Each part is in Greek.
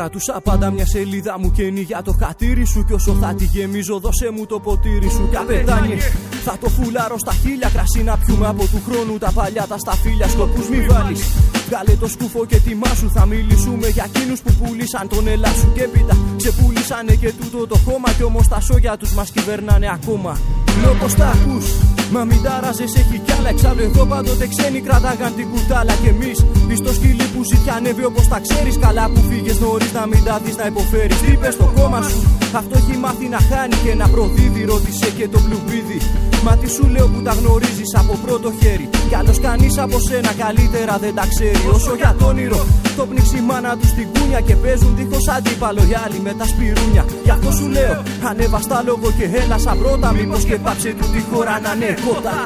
κρατούσα πάντα μια σελίδα μου καινή για το χατήρι σου. Κι όσο θα τη γεμίζω, δώσε μου το ποτήρι σου. Καπετάνιε, θα το φουλάρω στα χίλια. Κρασί να πιούμε από του χρόνου τα παλιά τα σταφύλια. Σκοπούς μη βάλεις. Βγάλε το σκούφο και τιμά σου. Θα μιλήσουμε για εκείνους που πουλήσαν τον ελά σου. Και πίτα, ξεπούλησανε και τούτο το χώμα. Κι όμως τα σόγια τους μας κυβερνάνε ακόμα. Λόγω τα ακούς, μα μην τάραζε, έχει κι άλλα. Εξάλλου εδώ πάντοτε ξένοι κρατάγαν την κουτάλα. Και εμείς πιστό σκυλί που ζητιανεύει όπως τα ξέρεις. Καλά που φύγες νωρίς να μην τα δεις να υποφέρεις. Τι είπες στο κόμμα σου, αυτό έχει μάθει να χάνει και να προδίδει. Ρώτησε και το πλουμπίδι. Μα τι σου λέω που τα γνωρίζεις από πρώτο χέρι; Κι άλλος κανείς από σένα καλύτερα δεν τα ξέρει. Όσο για το όνειρο, το πνίξει η μάνα τους στην κούνια και παίζουν δίχως αντίπαλο οι άλλοι με τα σπυρούνια. Γι' αυτό σου λέω, ανέβα στα λόγο και έλα σαν πρώτα. Μήπως και πάψε του τη χώρα να είναι κότα.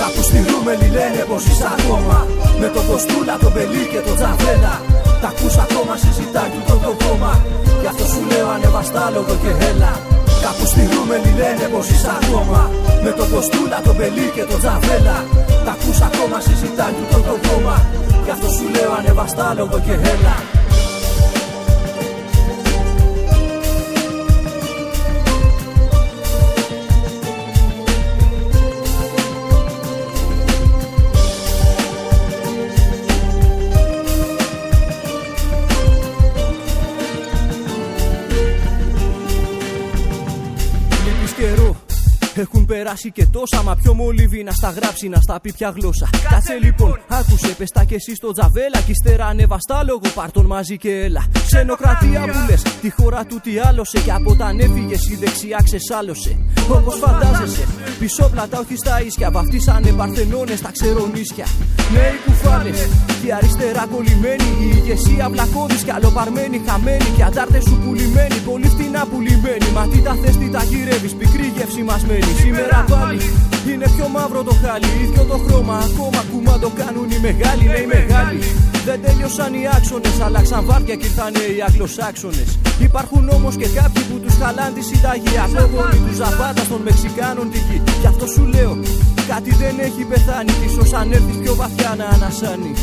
Κάπου στη Ρούμελη λένε πως είσαι ακόμα Με τον Κοστούλα, τον Πελί και τον Τζαβέλα Τα ακούς ακόμα συζητάει του το κόμμα Γι' αυτό σου λέω ανεβαστάλογο και έλα Κάπου στη Ρούμελη λένε πως είσαι ακόμα. Με τον Κοστούλα, τον Πελί και τον Τζαβέλα. Τα ακούς ακόμα συζητάει του το κόμμα Γι' αυτό σου λέω ανεβαστάλογο και έλα περάσει και τόσα, μα πιο μολύβι να στα γράψει, να στα πει πια γλώσσα. Κάτσε λοιπόν, άκουσε, πες τα και εσύ στο τζαβέλα. Κι ύστερα ανέβαστα λόγο, πάρ τον μαζί και έλα. Ξενοκρατία που λες, τη χώρα του τι άλλωσε. Και από όταν έφυγε η δεξιά ξεσάλωσε. Όπως φαντάζεσαι, πίσω πλατά όχι στα ίσια. Βαφτίσανε παρθενώνες στα ξερονίσια. Νέοι κουφάλε, και αριστερά κολλημένοι. Η ηγεσία βλακώδη κι αλλοπαρμένη, χαμένη. Και αντάρτες σου πουλημένοι, πολύ φτηνά πουλημένοι. Μα τι τα θες, τι τα γυρεύεις, πικρή γεύση μας μένει. Σήμερα πάλι είναι πιο μαύρο το χάλι, ίδιο το χρώμα. Ακόμα κουμά το κάνουν οι μεγάλοι, ναι οι μεγάλοι. Δεν τέλειωσαν οι άξονες, αλλάξαν βάρδια και ήρθανε οι Αγγλοσάξονες. Υπάρχουν όμως και κάποιοι που τους χαλάν τη συνταγή. Απόγονοι του Ζαπάτα των Μεξικάνων τη γη. Γι' αυτό σου λέω, κάτι δεν έχει πεθάνει. σω αν έρθεις πιο βαθιά να ανασάνεις.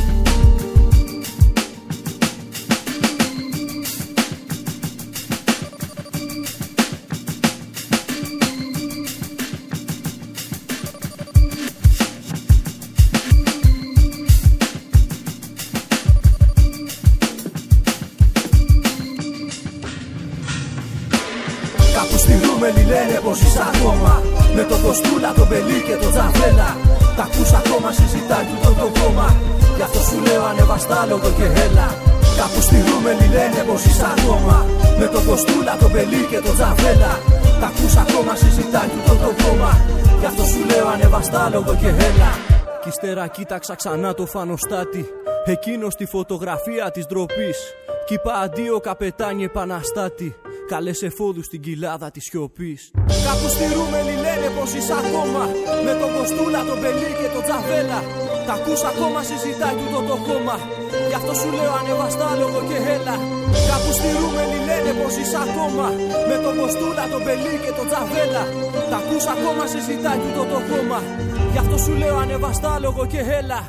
Κάπου στη Ρούμελη λένε πως είσαι ακόμα. Με τον Κοστούλα, τον Πελί και τον Τζαβέλα. Τα ακούς ακόμα συζητάει του το κόμμα. Γι' αυτό σου λέω ανεβαστάλογο και έλα. Κάπου στη Ρούμελη λένε πως είσαι ακόμα. Με τον Κοστούλα, τον Πελί και τον Τζαβέλα. Τα ακούς ακόμα συζητάει του το κόμμα. Γι' αυτό σου λέω ανεβαστάλογο και έλα. Κι ύστερα κοίταξα ξανά το φανοστάτη Εκείνος στη φωτογραφία της ντροπής. Κι είπα αντίο καπετάνι επαναστάτη Καλές εφόδους στην κοιλάδα της σιωπής. Κάπου στη Ρούμελη λένε πως είσαι ακόμα Με τον Κοστούλα, τον Πελί και τον Τζαβέλα. Τα ακούς ακόμα συζητάει τούτο το κόμμα. Γι' αυτό σου λέω ανεβαστά λόγο και έλα. Κάπου στη Ρούμελη λένε πως είσαι ακόμα Με τον Κοστούλα, τον Πελί και τον Τζαβέλα. Τα ακούς ακόμα συζητάει τούτο το κόμμα. Γι' αυτό σου λέω ανεβαστά λόγο και έλα.